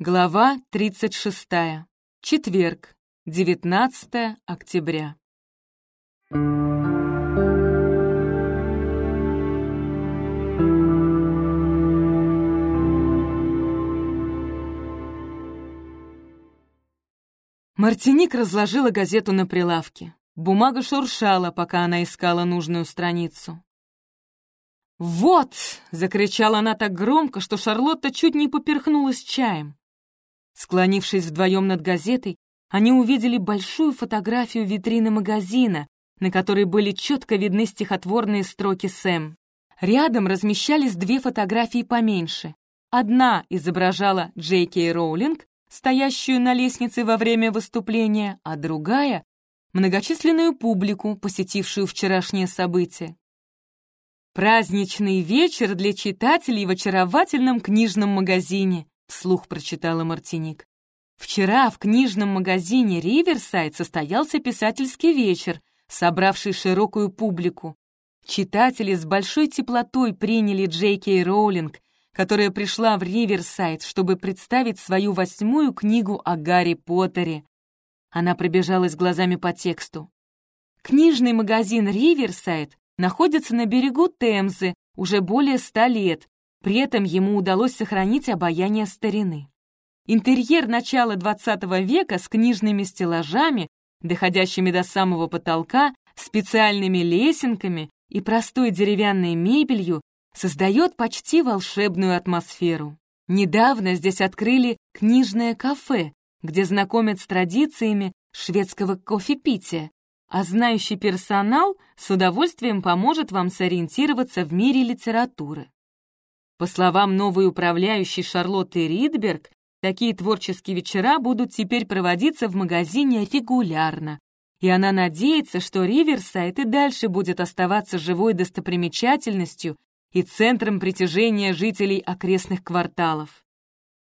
Глава 36. Четверг, 19 октября. Мартиник разложила газету на прилавке. Бумага шуршала, пока она искала нужную страницу. «Вот!» — закричала она так громко, что Шарлотта чуть не поперхнулась чаем. Склонившись вдвоем над газетой, они увидели большую фотографию витрины магазина, на которой были четко видны стихотворные строки Сэм. Рядом размещались две фотографии поменьше. Одна изображала Джей Кей Роулинг, стоящую на лестнице во время выступления, а другая — многочисленную публику, посетившую вчерашнее событие. «Праздничный вечер для читателей в очаровательном книжном магазине», — вслух прочитала Мартиник. «Вчера в книжном магазине «Риверсайд» состоялся писательский вечер, собравший широкую публику. Читатели с большой теплотой приняли Джей Кей Роулинг, которая пришла в Риверсайд, чтобы представить свою восьмую книгу о Гарри Поттере. Она пробежалась глазами по тексту. Книжный магазин «Риверсайд» находится на берегу Темзы уже более ста лет, при этом ему удалось сохранить обаяние старины. Интерьер начала XX века с книжными стеллажами, доходящими до самого потолка, специальными лесенками и простой деревянной мебелью создает почти волшебную атмосферу. Недавно здесь открыли книжное кафе, где знакомят с традициями шведского кофепития, а знающий персонал с удовольствием поможет вам сориентироваться в мире литературы. По словам новой управляющей Шарлотты Ридберг, такие творческие вечера будут теперь проводиться в магазине регулярно, и она надеется, что Риверсайд и дальше будет оставаться живой достопримечательностью и центром притяжения жителей окрестных кварталов.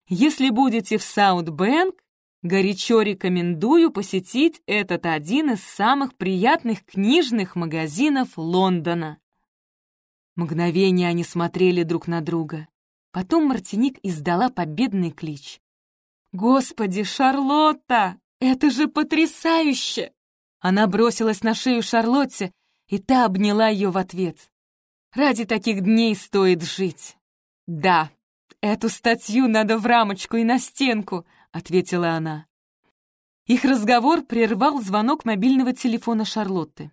Если будете в Саутбэнк, Горячо рекомендую посетить этот один из самых приятных книжных магазинов Лондона. Мгновение они смотрели друг на друга. Потом Мартиник издала победный клич. «Господи, Шарлотта! Это же потрясающе!» Она бросилась на шею Шарлотте, и та обняла ее в ответ. «Ради таких дней стоит жить!» «Да, эту статью надо в рамочку и на стенку!» — ответила она. Их разговор прервал звонок мобильного телефона Шарлотты.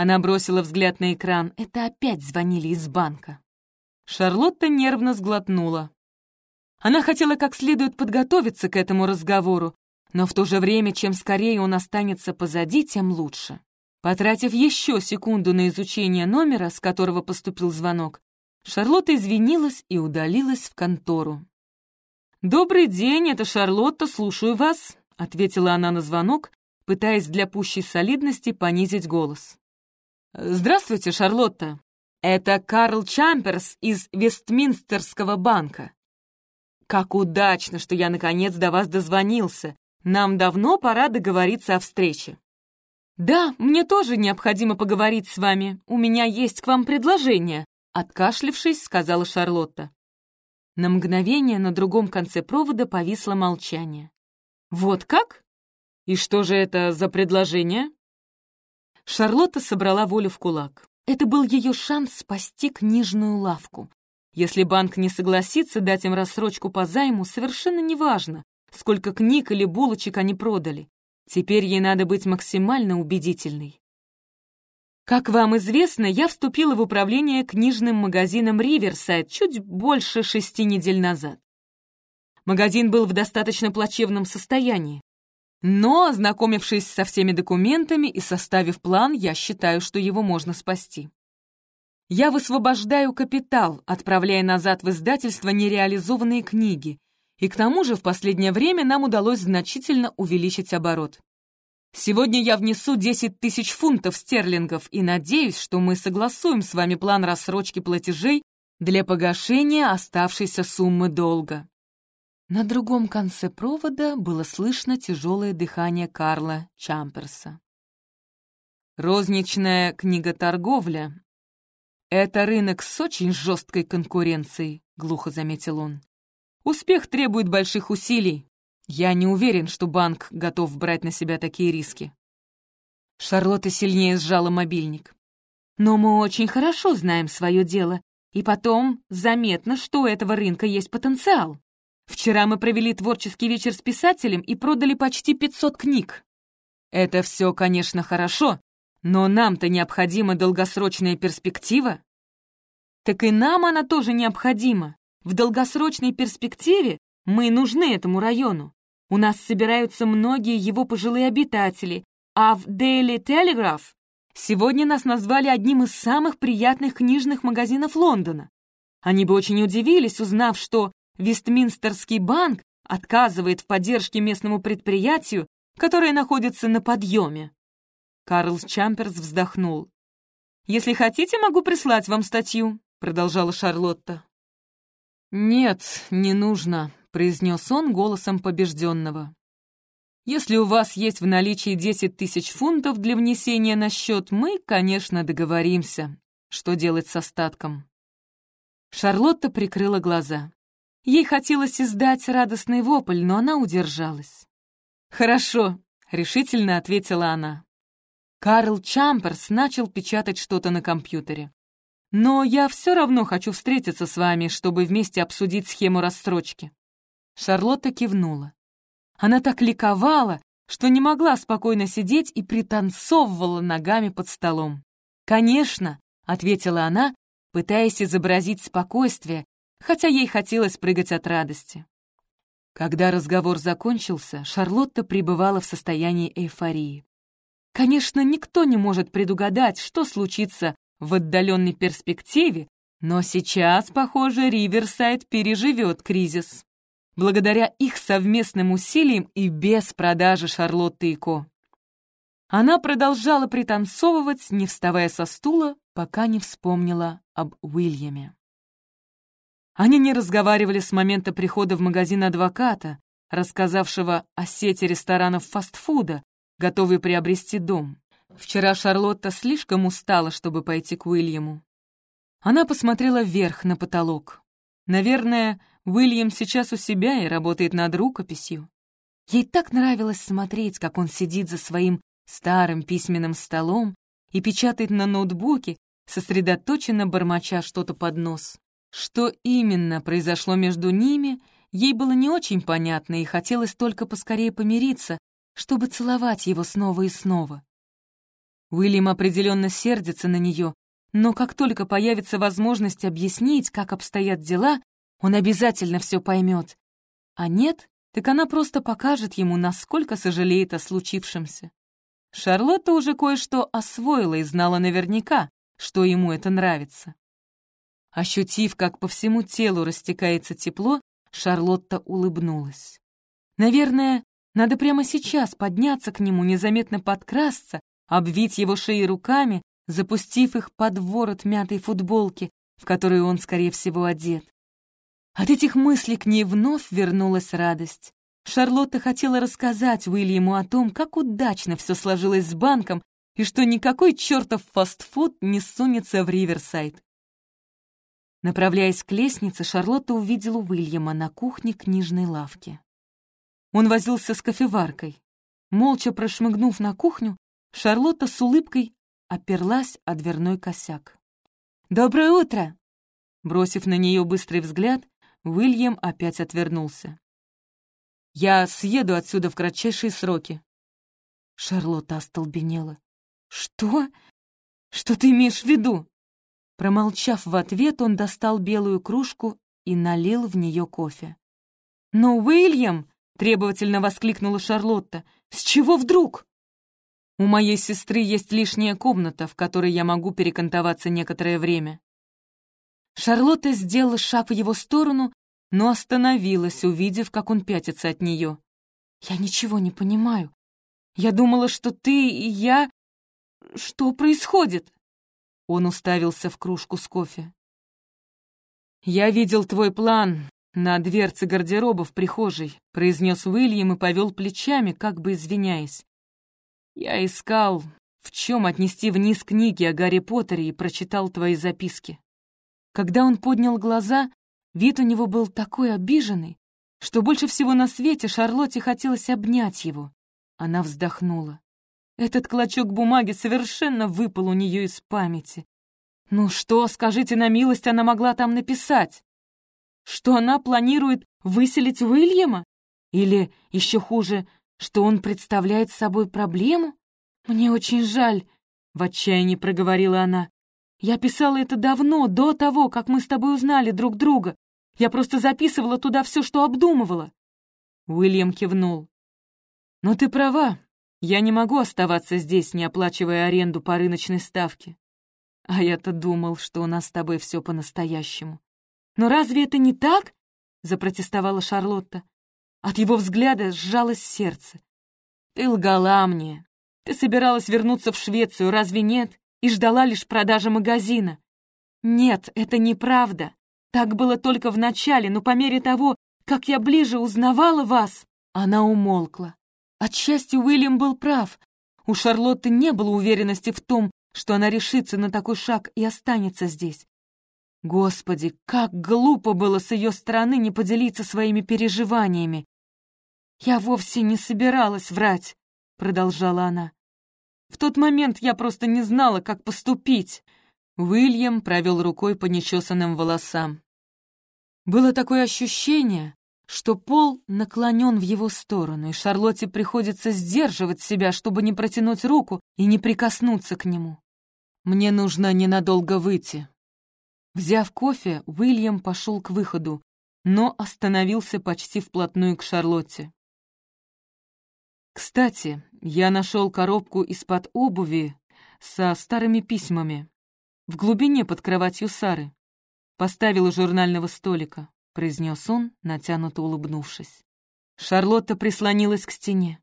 Она бросила взгляд на экран. Это опять звонили из банка. Шарлотта нервно сглотнула. Она хотела как следует подготовиться к этому разговору, но в то же время, чем скорее он останется позади, тем лучше. Потратив еще секунду на изучение номера, с которого поступил звонок, Шарлотта извинилась и удалилась в контору. «Добрый день, это Шарлотта, слушаю вас», — ответила она на звонок, пытаясь для пущей солидности понизить голос. «Здравствуйте, Шарлотта. Это Карл Чамперс из Вестминстерского банка. Как удачно, что я наконец до вас дозвонился. Нам давно пора договориться о встрече». «Да, мне тоже необходимо поговорить с вами. У меня есть к вам предложение», — откашлившись, сказала Шарлотта. На мгновение на другом конце провода повисло молчание. «Вот как? И что же это за предложение?» Шарлотта собрала волю в кулак. Это был ее шанс спасти книжную лавку. Если банк не согласится дать им рассрочку по займу, совершенно неважно, сколько книг или булочек они продали. Теперь ей надо быть максимально убедительной. Как вам известно, я вступила в управление книжным магазином «Риверсайд» чуть больше шести недель назад. Магазин был в достаточно плачевном состоянии. Но, ознакомившись со всеми документами и составив план, я считаю, что его можно спасти. Я высвобождаю капитал, отправляя назад в издательство нереализованные книги, и к тому же в последнее время нам удалось значительно увеличить оборот. Сегодня я внесу 10 тысяч фунтов стерлингов и надеюсь, что мы согласуем с вами план рассрочки платежей для погашения оставшейся суммы долга». На другом конце провода было слышно тяжелое дыхание Карла Чамперса. «Розничная книготорговля — это рынок с очень жесткой конкуренцией», — глухо заметил он. Успех требует больших усилий. Я не уверен, что банк готов брать на себя такие риски. Шарлотта сильнее сжала мобильник. Но мы очень хорошо знаем свое дело. И потом заметно, что у этого рынка есть потенциал. Вчера мы провели творческий вечер с писателем и продали почти 500 книг. Это все, конечно, хорошо, но нам-то необходима долгосрочная перспектива. Так и нам она тоже необходима. В долгосрочной перспективе мы нужны этому району. У нас собираются многие его пожилые обитатели, а в Daily Telegraph сегодня нас назвали одним из самых приятных книжных магазинов Лондона. Они бы очень удивились, узнав, что Вестминстерский банк отказывает в поддержке местному предприятию, которое находится на подъеме. Карлс Чамперс вздохнул. «Если хотите, могу прислать вам статью», — продолжала Шарлотта. «Нет, не нужно», — произнес он голосом побежденного. «Если у вас есть в наличии 10 тысяч фунтов для внесения на счет, мы, конечно, договоримся, что делать с остатком». Шарлотта прикрыла глаза. Ей хотелось издать радостный вопль, но она удержалась. «Хорошо», — решительно ответила она. Карл Чамперс начал печатать что-то на компьютере. Но я все равно хочу встретиться с вами, чтобы вместе обсудить схему рассрочки». Шарлотта кивнула. Она так ликовала, что не могла спокойно сидеть и пританцовывала ногами под столом. «Конечно», — ответила она, пытаясь изобразить спокойствие, хотя ей хотелось прыгать от радости. Когда разговор закончился, Шарлотта пребывала в состоянии эйфории. Конечно, никто не может предугадать, что случится в отдаленной перспективе, но сейчас, похоже, Риверсайд переживет кризис. Благодаря их совместным усилиям и без продажи Шарлотты и Ко. Она продолжала пританцовывать, не вставая со стула, пока не вспомнила об Уильяме. Они не разговаривали с момента прихода в магазин адвоката, рассказавшего о сети ресторанов фастфуда, готовый приобрести дом. Вчера Шарлотта слишком устала, чтобы пойти к Уильяму. Она посмотрела вверх на потолок. Наверное, Уильям сейчас у себя и работает над рукописью. Ей так нравилось смотреть, как он сидит за своим старым письменным столом и печатает на ноутбуке, сосредоточенно бормоча что-то под нос. Что именно произошло между ними, ей было не очень понятно и хотелось только поскорее помириться, чтобы целовать его снова и снова. Уильям определенно сердится на нее, но как только появится возможность объяснить, как обстоят дела, он обязательно все поймет. А нет, так она просто покажет ему, насколько сожалеет о случившемся. Шарлотта уже кое-что освоила и знала наверняка, что ему это нравится. Ощутив, как по всему телу растекается тепло, Шарлотта улыбнулась. Наверное, надо прямо сейчас подняться к нему, незаметно подкрасться обвить его шеи руками, запустив их под ворот мятой футболки, в которую он, скорее всего, одет. От этих мыслей к ней вновь вернулась радость. Шарлотта хотела рассказать Уильяму о том, как удачно все сложилось с банком и что никакой чертов фастфуд не сунется в Риверсайд. Направляясь к лестнице, Шарлотта увидела Уильяма на кухне книжной лавки. Он возился с кофеваркой. Молча прошмыгнув на кухню, Шарлотта с улыбкой оперлась о дверной косяк. «Доброе утро!» Бросив на нее быстрый взгляд, Уильям опять отвернулся. «Я съеду отсюда в кратчайшие сроки». Шарлотта остолбенела. «Что? Что ты имеешь в виду?» Промолчав в ответ, он достал белую кружку и налил в нее кофе. «Но, Уильям!» — требовательно воскликнула Шарлотта. «С чего вдруг?» У моей сестры есть лишняя комната, в которой я могу перекантоваться некоторое время». Шарлотта сделала шаг в его сторону, но остановилась, увидев, как он пятится от нее. «Я ничего не понимаю. Я думала, что ты и я... Что происходит?» Он уставился в кружку с кофе. «Я видел твой план на дверце гардероба в прихожей», произнес Уильям и повел плечами, как бы извиняясь. Я искал, в чем отнести вниз книги о Гарри Поттере и прочитал твои записки. Когда он поднял глаза, вид у него был такой обиженный, что больше всего на свете Шарлотте хотелось обнять его. Она вздохнула. Этот клочок бумаги совершенно выпал у нее из памяти. Ну что, скажите на милость, она могла там написать? Что она планирует выселить Уильяма? Или, еще хуже, что он представляет собой проблему? Мне очень жаль, — в отчаянии проговорила она. Я писала это давно, до того, как мы с тобой узнали друг друга. Я просто записывала туда все, что обдумывала. Уильям кивнул. «Но ты права. Я не могу оставаться здесь, не оплачивая аренду по рыночной ставке. А я-то думал, что у нас с тобой все по-настоящему. Но разве это не так? Запротестовала Шарлотта. От его взгляда сжалось сердце. Ты лгала мне. Ты собиралась вернуться в Швецию, разве нет? И ждала лишь продажи магазина. Нет, это неправда. Так было только в начале, но по мере того, как я ближе узнавала вас, она умолкла. Отчасти Уильям был прав. У Шарлотты не было уверенности в том, что она решится на такой шаг и останется здесь. Господи, как глупо было с ее стороны не поделиться своими переживаниями. «Я вовсе не собиралась врать», — продолжала она. «В тот момент я просто не знала, как поступить». Уильям провел рукой по нечесанным волосам. Было такое ощущение, что пол наклонен в его сторону, и Шарлотте приходится сдерживать себя, чтобы не протянуть руку и не прикоснуться к нему. Мне нужно ненадолго выйти». Взяв кофе, Уильям пошел к выходу, но остановился почти вплотную к Шарлотте. «Кстати, я нашел коробку из-под обуви со старыми письмами в глубине под кроватью Сары. Поставил журнального столика», — произнес он, натянуто улыбнувшись. Шарлотта прислонилась к стене.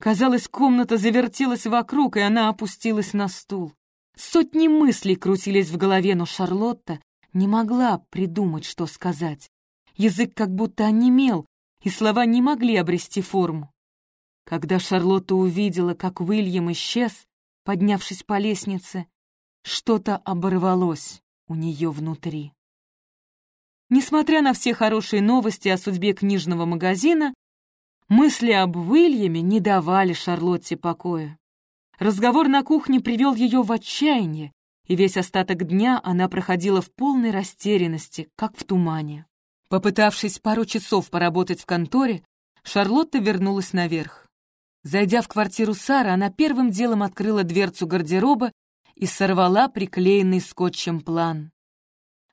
Казалось, комната завертелась вокруг, и она опустилась на стул. Сотни мыслей крутились в голове, но Шарлотта не могла придумать, что сказать. Язык как будто онемел, и слова не могли обрести форму. Когда Шарлотта увидела, как Уильям исчез, поднявшись по лестнице, что-то оборвалось у нее внутри. Несмотря на все хорошие новости о судьбе книжного магазина, мысли об Уильяме не давали Шарлотте покоя. Разговор на кухне привел ее в отчаяние, и весь остаток дня она проходила в полной растерянности, как в тумане. Попытавшись пару часов поработать в конторе, Шарлотта вернулась наверх. Зайдя в квартиру Сары, она первым делом открыла дверцу гардероба и сорвала приклеенный скотчем план.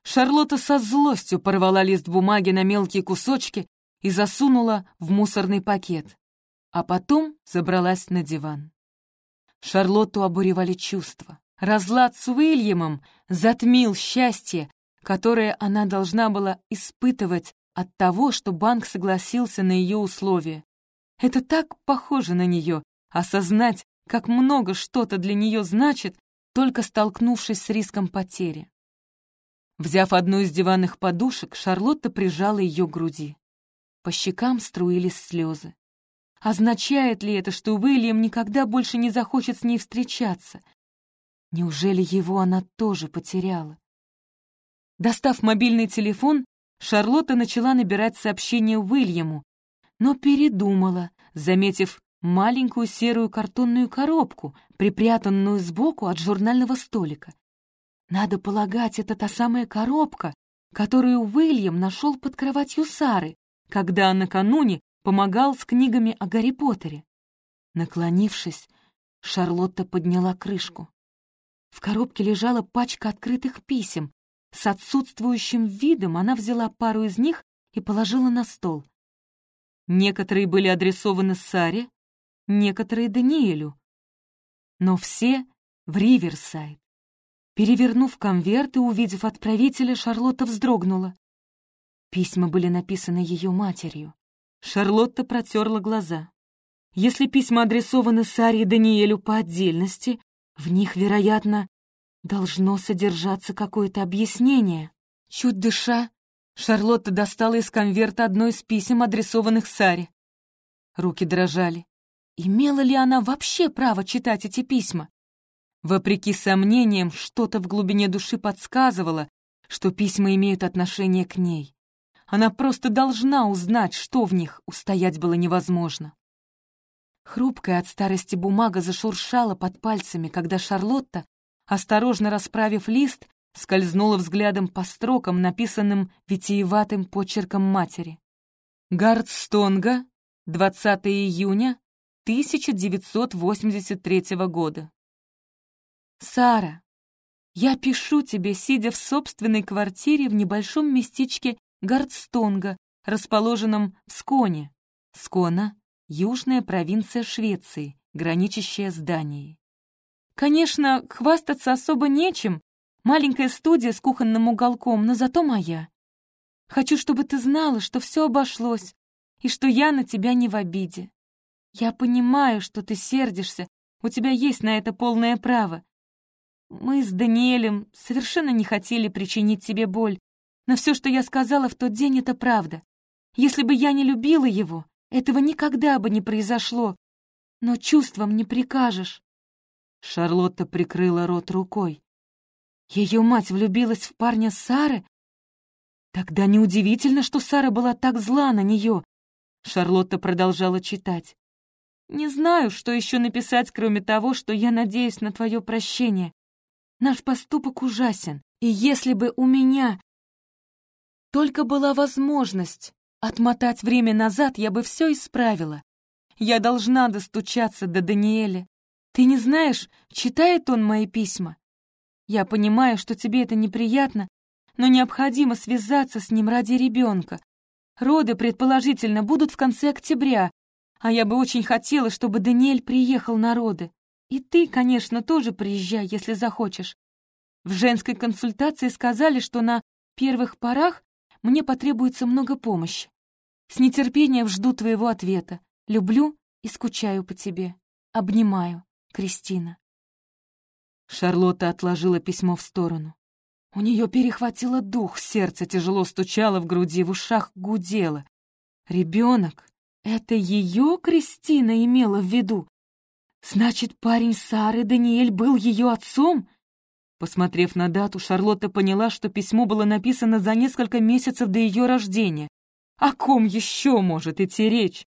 Шарлотта со злостью порвала лист бумаги на мелкие кусочки и засунула в мусорный пакет, а потом забралась на диван. Шарлотту обуревали чувства. Разлад с Уильямом затмил счастье, которое она должна была испытывать от того, что банк согласился на ее условия. Это так похоже на нее, осознать, как много что-то для нее значит, только столкнувшись с риском потери. Взяв одну из диванных подушек, Шарлотта прижала ее к груди. По щекам струились слезы. Означает ли это, что Уильям никогда больше не захочет с ней встречаться? Неужели его она тоже потеряла? Достав мобильный телефон, Шарлотта начала набирать сообщение Уильяму, но передумала, заметив маленькую серую картонную коробку, припрятанную сбоку от журнального столика. Надо полагать, это та самая коробка, которую Уильям нашел под кроватью Сары, когда накануне помогал с книгами о Гарри Поттере. Наклонившись, Шарлотта подняла крышку. В коробке лежала пачка открытых писем. С отсутствующим видом она взяла пару из них и положила на стол. Некоторые были адресованы Саре, некоторые — Даниэлю. Но все в Риверсайд. Перевернув конверт и увидев отправителя, Шарлотта вздрогнула. Письма были написаны ее матерью. Шарлотта протерла глаза. Если письма адресованы Саре и Даниэлю по отдельности, в них, вероятно, должно содержаться какое-то объяснение. Чуть дыша, Шарлотта достала из конверта одно из писем, адресованных Саре. Руки дрожали. Имела ли она вообще право читать эти письма? Вопреки сомнениям, что-то в глубине души подсказывало, что письма имеют отношение к ней. Она просто должна узнать, что в них устоять было невозможно. Хрупкая от старости бумага зашуршала под пальцами, когда Шарлотта, осторожно расправив лист, скользнула взглядом по строкам, написанным витиеватым почерком матери. Гардстонга, 20 июня 1983 года. Сара, я пишу тебе, сидя в собственной квартире в небольшом местечке Гардстонга, расположенном в Сконе. Скона — южная провинция Швеции, граничащая с Данией. Конечно, хвастаться особо нечем. Маленькая студия с кухонным уголком, но зато моя. Хочу, чтобы ты знала, что все обошлось, и что я на тебя не в обиде. Я понимаю, что ты сердишься, у тебя есть на это полное право. Мы с Даниэлем совершенно не хотели причинить тебе боль, но все, что я сказала в тот день, это правда. Если бы я не любила его, этого никогда бы не произошло. Но чувствам не прикажешь. Шарлотта прикрыла рот рукой. Ее мать влюбилась в парня Сары? Тогда неудивительно, что Сара была так зла на нее. Шарлотта продолжала читать. «Не знаю, что еще написать, кроме того, что я надеюсь на твое прощение. Наш поступок ужасен, и если бы у меня только была возможность отмотать время назад, я бы все исправила. Я должна достучаться до Даниэля. Ты не знаешь, читает он мои письма? Я понимаю, что тебе это неприятно, но необходимо связаться с ним ради ребенка. Роды, предположительно, будут в конце октября, а я бы очень хотела, чтобы Даниэль приехал на роды. И ты, конечно, тоже приезжай, если захочешь. В женской консультации сказали, что на первых порах мне потребуется много помощи. С нетерпением жду твоего ответа. Люблю и скучаю по тебе. Обнимаю. Кристина. Шарлотта отложила письмо в сторону. У нее перехватило дух, сердце тяжело стучало в груди, в ушах гудело. Ребенок — это ее Кристина имела в виду. Значит, парень Сары, Даниэль, был ее отцом? Посмотрев на дату, Шарлотта поняла, что письмо было написано за несколько месяцев до ее рождения. О ком еще может идти речь?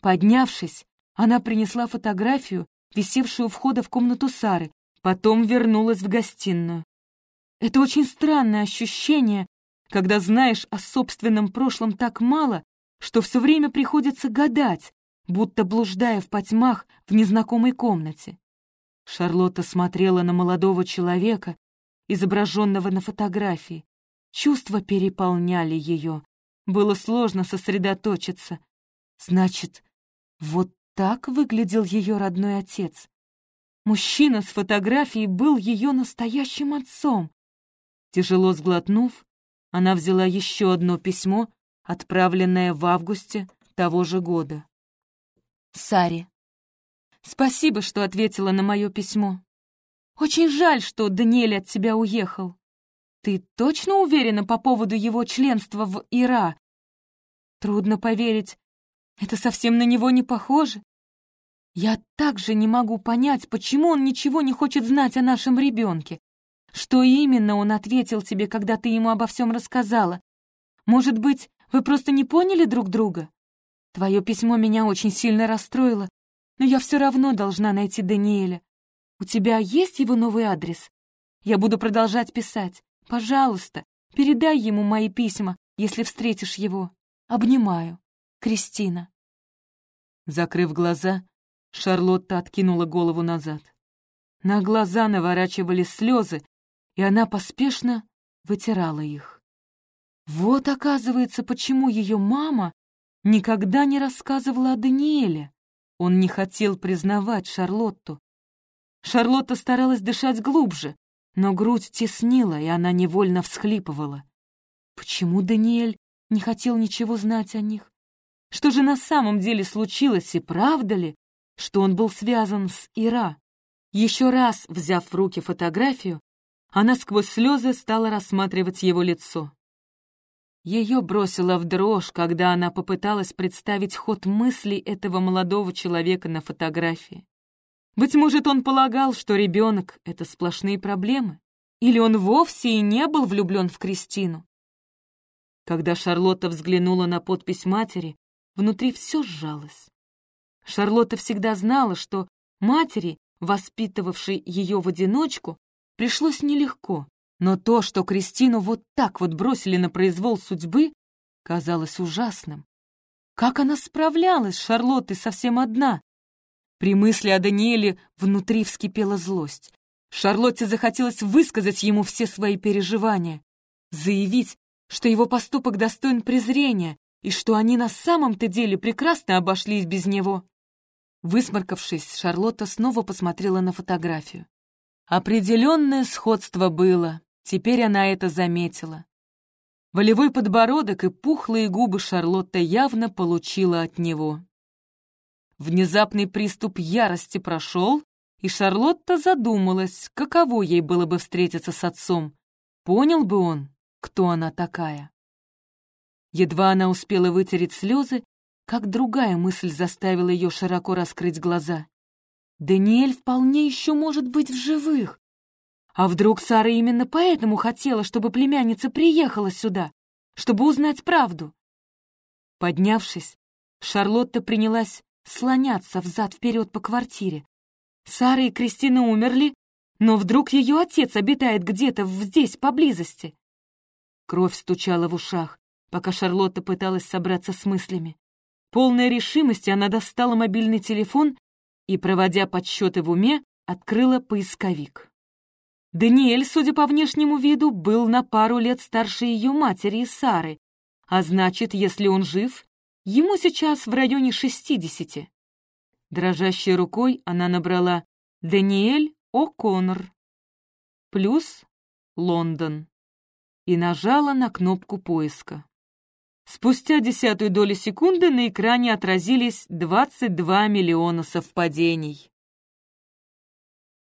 Поднявшись, она принесла фотографию висевшую у входа в комнату Сары, потом вернулась в гостиную. Это очень странное ощущение, когда знаешь о собственном прошлом так мало, что все время приходится гадать, будто блуждая в потьмах в незнакомой комнате. Шарлотта смотрела на молодого человека, изображенного на фотографии. Чувства переполняли ее. Было сложно сосредоточиться. Значит, вот так выглядел ее родной отец. Мужчина с фотографией был ее настоящим отцом. Тяжело сглотнув, она взяла еще одно письмо, отправленное в августе того же года. Саре. Спасибо, что ответила на мое письмо. Очень жаль, что Даниэль от тебя уехал. Ты точно уверена по поводу его членства в ИРА? Трудно поверить. Это совсем на него не похоже. Я также не могу понять, почему он ничего не хочет знать о нашем ребенке. Что именно он ответил тебе, когда ты ему обо всем рассказала? Может быть, вы просто не поняли друг друга? Твое письмо меня очень сильно расстроило, но я все равно должна найти Даниэля. У тебя есть его новый адрес? Я буду продолжать писать. Пожалуйста, передай ему мои письма, если встретишь его. Обнимаю. Кристина. Закрыв глаза, Шарлотта откинула голову назад. На глаза наворачивались слезы, и она поспешно вытирала их. Вот, оказывается, почему ее мама никогда не рассказывала о Даниэле. Он не хотел признавать Шарлотту. Шарлотта старалась дышать глубже, но грудь теснила, и она невольно всхлипывала. Почему Даниэль не хотел ничего знать о них? Что же на самом деле случилось, и правда ли, что он был связан с Ира. Еще раз, взяв в руки фотографию, она сквозь слезы стала рассматривать его лицо. Ее бросило в дрожь, когда она попыталась представить ход мыслей этого молодого человека на фотографии. Быть может, он полагал, что ребенок — это сплошные проблемы? Или он вовсе и не был влюблен в Кристину? Когда Шарлотта взглянула на подпись матери, внутри все сжалось. Шарлотта всегда знала, что матери, воспитывавшей ее в одиночку, пришлось нелегко, но то, что Кристину вот так вот бросили на произвол судьбы, казалось ужасным. Как она справлялась с Шарлоттой совсем одна? При мысли о Даниэле внутри вскипела злость. Шарлотте захотелось высказать ему все свои переживания, заявить, что его поступок достоин презрения и что они на самом-то деле прекрасно обошлись без него. Высморкавшись, Шарлотта снова посмотрела на фотографию. Определенное сходство было, теперь она это заметила. Волевой подбородок и пухлые губы Шарлотта явно получила от него. Внезапный приступ ярости прошел, и Шарлотта задумалась, каково ей было бы встретиться с отцом. Понял бы он, кто она такая. Едва она успела вытереть слезы, как другая мысль заставила ее широко раскрыть глаза. Даниэль вполне еще может быть в живых. А вдруг Сара именно поэтому хотела, чтобы племянница приехала сюда, чтобы узнать правду? Поднявшись, Шарлотта принялась слоняться взад-вперед по квартире. Сара и Кристина умерли, но вдруг ее отец обитает где-то здесь, поблизости. Кровь стучала в ушах, пока Шарлотта пыталась собраться с мыслями. Полная решимости она достала мобильный телефон и, проводя подсчеты в уме, открыла поисковик. Даниэль, судя по внешнему виду, был на пару лет старше ее матери Сары, а значит, если он жив, ему сейчас в районе шестидесяти. Дрожащей рукой она набрала «Даниэль О'Коннор» плюс «Лондон» и нажала на кнопку поиска. Спустя десятую долю секунды на экране отразились 22 миллиона совпадений.